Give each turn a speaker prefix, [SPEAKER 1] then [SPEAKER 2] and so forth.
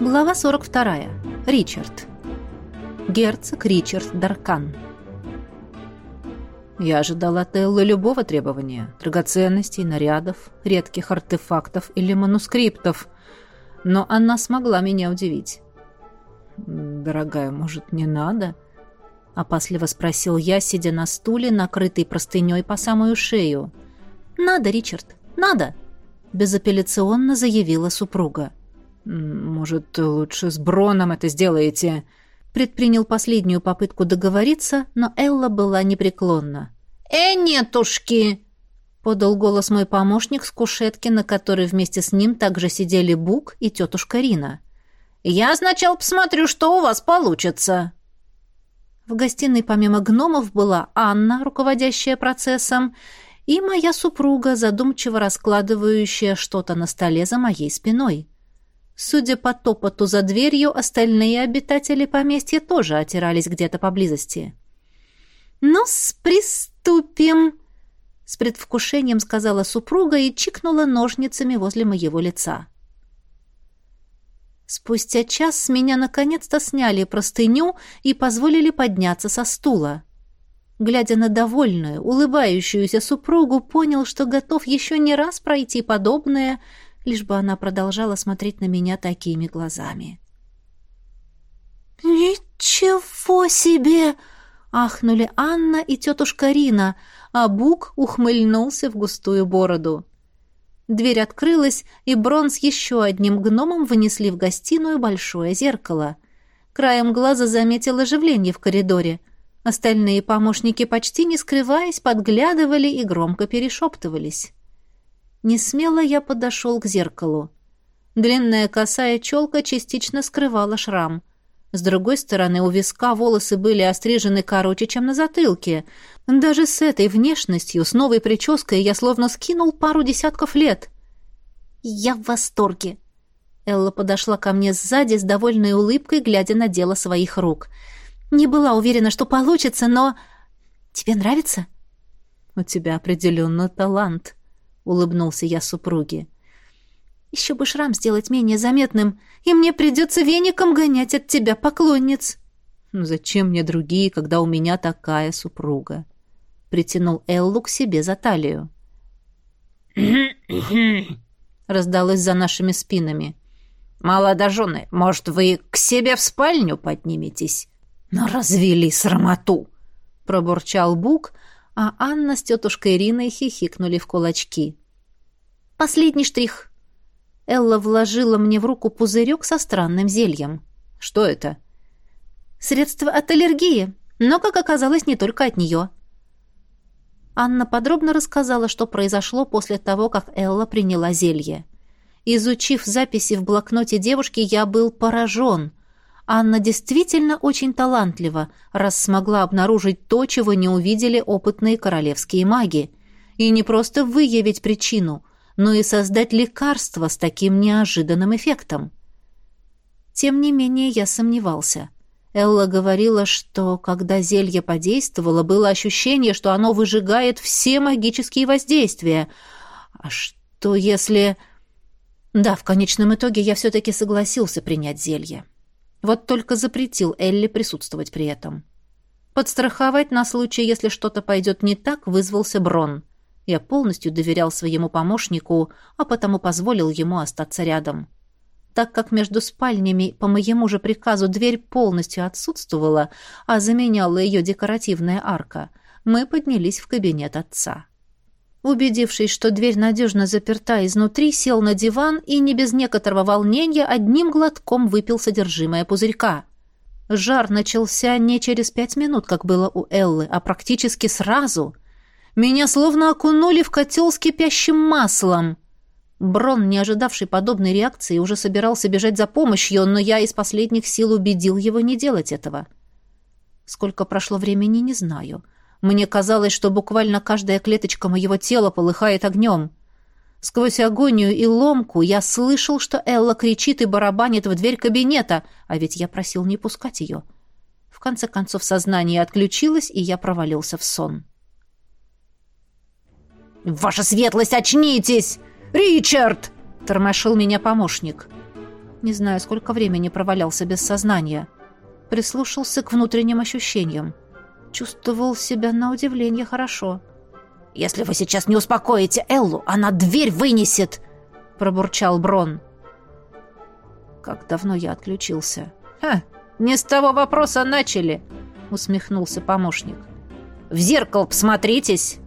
[SPEAKER 1] Глава 42. Ричард. Герцог Ричард Даркан.
[SPEAKER 2] Я ожидал от Эллы любого требования. Драгоценностей, нарядов, редких артефактов или манускриптов. Но она смогла меня удивить. «Дорогая, может, не надо?» — опасливо спросил я, сидя на стуле, накрытый простыней по самую шею.
[SPEAKER 1] «Надо, Ричард, надо!» — безапелляционно заявила супруга.
[SPEAKER 2] «Может, лучше с Броном это сделаете?»
[SPEAKER 1] Предпринял последнюю попытку договориться, но Элла была непреклонна.
[SPEAKER 3] «Э, нетушки!» — подал голос мой помощник с кушетки, на которой вместе с ним также сидели Бук и тетушка Рина. «Я сначала посмотрю, что у вас получится».
[SPEAKER 1] В гостиной помимо гномов была Анна, руководящая процессом, и моя супруга, задумчиво раскладывающая что-то на столе за моей спиной. Судя по топоту за дверью, остальные обитатели поместья тоже отирались где-то поблизости. ну приступим!» С предвкушением сказала супруга и чикнула ножницами возле моего лица. Спустя час с меня наконец-то сняли простыню и позволили подняться со стула. Глядя на довольную, улыбающуюся супругу, понял, что готов еще не раз пройти подобное — лишь бы она продолжала смотреть на меня такими глазами.
[SPEAKER 3] «Ничего себе!» — ахнули Анна и тетушка Рина, а Бук ухмыльнулся в густую бороду. Дверь открылась, и Брон с еще одним гномом вынесли в гостиную большое зеркало. Краем глаза заметил оживление в коридоре. Остальные помощники, почти не скрываясь, подглядывали и громко перешептывались. Несмело я подошел к зеркалу. Длинная косая челка частично скрывала шрам. С другой стороны, у виска волосы были острижены короче, чем на затылке. Даже с этой внешностью, с новой прической, я словно скинул пару десятков лет. «Я в восторге!» Элла подошла ко мне сзади с довольной улыбкой, глядя на дело своих рук. «Не была уверена, что получится, но...» «Тебе нравится?»
[SPEAKER 2] «У тебя определенно талант», — улыбнулся я супруге.
[SPEAKER 3] «Еще бы шрам сделать менее заметным, и мне придется веником гонять от тебя поклонниц».
[SPEAKER 2] «Ну зачем мне другие, когда у меня такая супруга?» Притянул Эллу к себе за талию.
[SPEAKER 3] раздалось за нашими спинами. «Молодожены, может, вы к себе в спальню подниметесь?» «Но развели срамоту!» — пробурчал Бук, а Анна с тетушкой Ириной хихикнули в кулачки.
[SPEAKER 1] «Последний штрих!» Элла вложила мне в руку пузырек со странным зельем.
[SPEAKER 2] «Что это?»
[SPEAKER 1] «Средство от аллергии, но, как оказалось, не только от нее». Анна подробно рассказала, что произошло после того, как Элла приняла зелье. Изучив записи в блокноте девушки, я был поражен. Анна действительно очень талантлива, раз смогла обнаружить то, чего не увидели опытные королевские маги. И не просто выявить причину, но и создать лекарство с таким неожиданным эффектом. Тем не менее, я сомневался. Элла говорила, что, когда зелье подействовало, было ощущение, что оно выжигает все магические воздействия. А что если... Да, в конечном итоге я все-таки согласился принять зелье. Вот только запретил Элли присутствовать при этом. Подстраховать на случай, если что-то пойдет не так, вызвался Брон. Я полностью доверял своему помощнику, а потому позволил ему остаться рядом. Так как между спальнями по моему же приказу дверь полностью отсутствовала, а заменяла ее декоративная арка, мы поднялись в кабинет отца. Убедившись, что дверь надежно заперта изнутри, сел на диван и не без некоторого волнения одним глотком выпил содержимое пузырька. Жар начался не через пять минут, как было у Эллы, а практически сразу. Меня словно окунули в котел с кипящим маслом. Брон, не ожидавший подобной реакции, уже собирался бежать за помощью, но я из последних сил убедил его не делать этого. Сколько прошло времени, не знаю. — мне казалось, что буквально каждая клеточка моего тела полыхает огнем. Сквозь агонию и ломку я слышал, что Элла кричит и барабанит в дверь кабинета, а ведь я просил не пускать ее. В конце концов сознание отключилось, и я провалился в сон.
[SPEAKER 3] «Ваша светлость, очнитесь! Ричард!» — тормошил меня помощник.
[SPEAKER 1] Не знаю, сколько времени провалялся без сознания. Прислушался к внутренним ощущениям. Чувствовал себя на удивление хорошо.
[SPEAKER 3] «Если вы сейчас не успокоите Эллу, она дверь вынесет!» — пробурчал Брон.
[SPEAKER 1] Как давно я отключился. «Ха, не с того вопроса начали!» — усмехнулся помощник.
[SPEAKER 3] «В зеркало посмотритесь!»